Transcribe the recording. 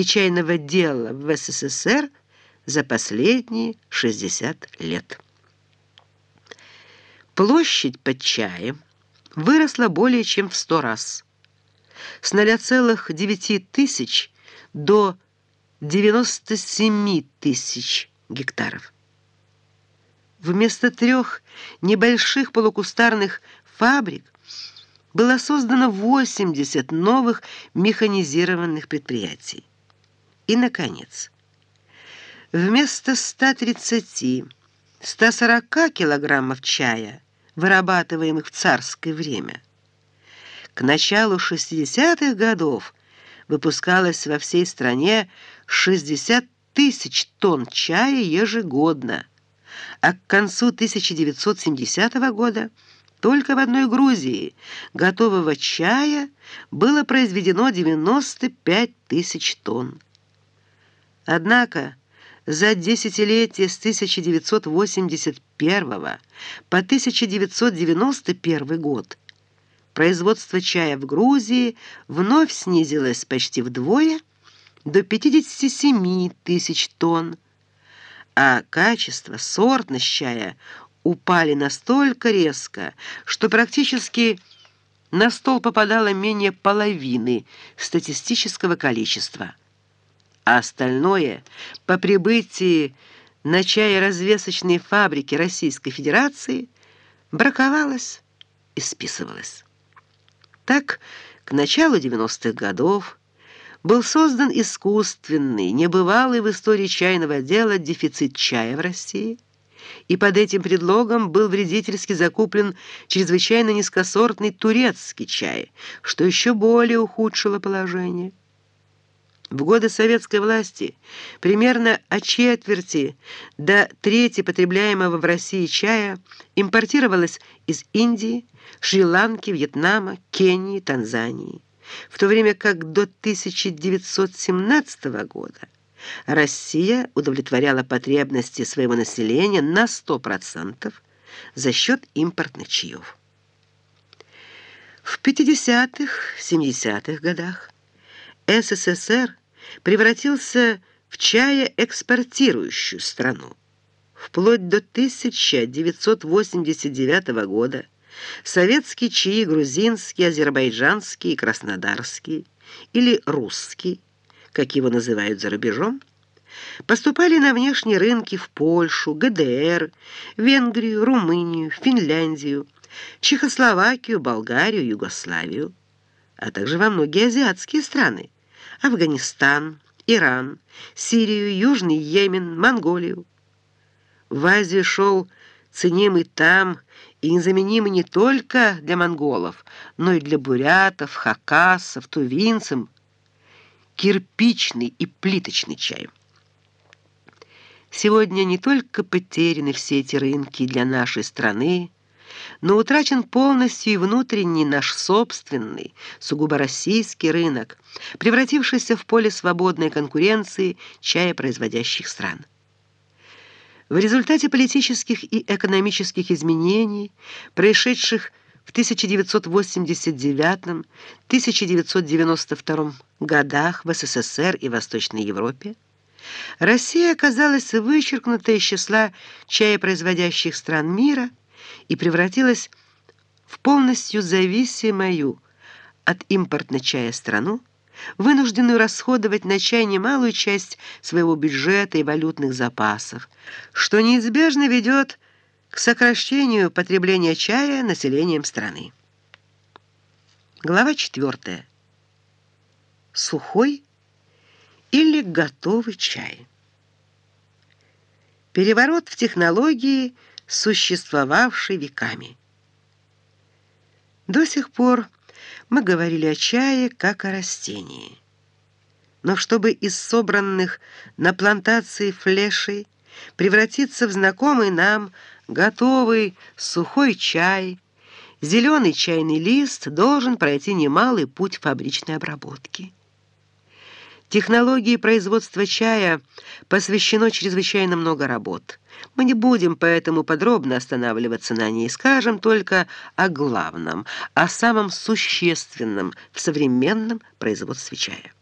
и чайного дела в СССР за последние 60 лет. Площадь под чаем выросла более чем в 100 раз. С 0,9 тысяч до 97 тысяч гектаров. Вместо трех небольших полукустарных фабрик было создано 80 новых механизированных предприятий. И, наконец, вместо 130-140 килограммов чая, вырабатываемых в царское время, к началу 60-х годов выпускалось во всей стране 60 тысяч тонн чая ежегодно, а к концу 1970 года только в одной Грузии готового чая было произведено 95 тысяч тонн. Однако за десятилетие с 1981 по 1991 год производство чая в Грузии вновь снизилось почти вдвое до 57 тысяч тонн, а качество, сортность чая упали настолько резко, что практически на стол попадало менее половины статистического количества. А остальное по прибытии на чаеразвесочные фабрики Российской Федерации браковалось и списывалось. Так, к началу 90-х годов был создан искусственный, небывалый в истории чайного дела дефицит чая в России, и под этим предлогом был вредительски закуплен чрезвычайно низкосортный турецкий чай, что еще более ухудшило положение. В годы советской власти примерно от четверти до трети потребляемого в России чая импортировалось из Индии, Шри-Ланки, Вьетнама, Кении, Танзании в то время как до 1917 года Россия удовлетворяла потребности своего населения на 100% за счет импортных чаев. В 50-х, 70-х годах СССР превратился в чаеэкспортирующую страну. Вплоть до 1989 года Советские чаи грузинские, азербайджанские и краснодарские, или русский, как его называют за рубежом, поступали на внешние рынки в Польшу, ГДР, Венгрию, Румынию, Финляндию, Чехословакию, Болгарию, Югославию, а также во многие азиатские страны – Афганистан, Иран, Сирию, Южный Йемен, Монголию. В Азию шел ценимый там и незаменимый не только для монголов, но и для бурятов, хакасов, тувинцев, кирпичный и плиточный чай. Сегодня не только потеряны все эти рынки для нашей страны, но утрачен полностью и внутренний наш собственный, сугубо российский рынок, превратившийся в поле свободной конкуренции чаепроизводящих стран. В результате политических и экономических изменений, происшедших в 1989-1992 годах в СССР и Восточной Европе, Россия оказалась вычеркнута из числа чаепроизводящих стран мира и превратилась в полностью зависимую от импортного чая страну, вынужденную расходовать на чай немалую часть своего бюджета и валютных запасов, что неизбежно ведет к сокращению потребления чая населением страны. Глава 4. Сухой или готовый чай. Переворот в технологии, существовавший веками. До сих пор мы говорили о чае как о растении. Но чтобы из собранных на плантации флешей превратиться в знакомый нам готовый сухой чай, зеленый чайный лист должен пройти немалый путь фабричной обработки. Технологии производства чая посвящено чрезвычайно много работ. Мы не будем поэтому подробно останавливаться на ней, скажем только о главном, о самом существенном в современном производстве чая.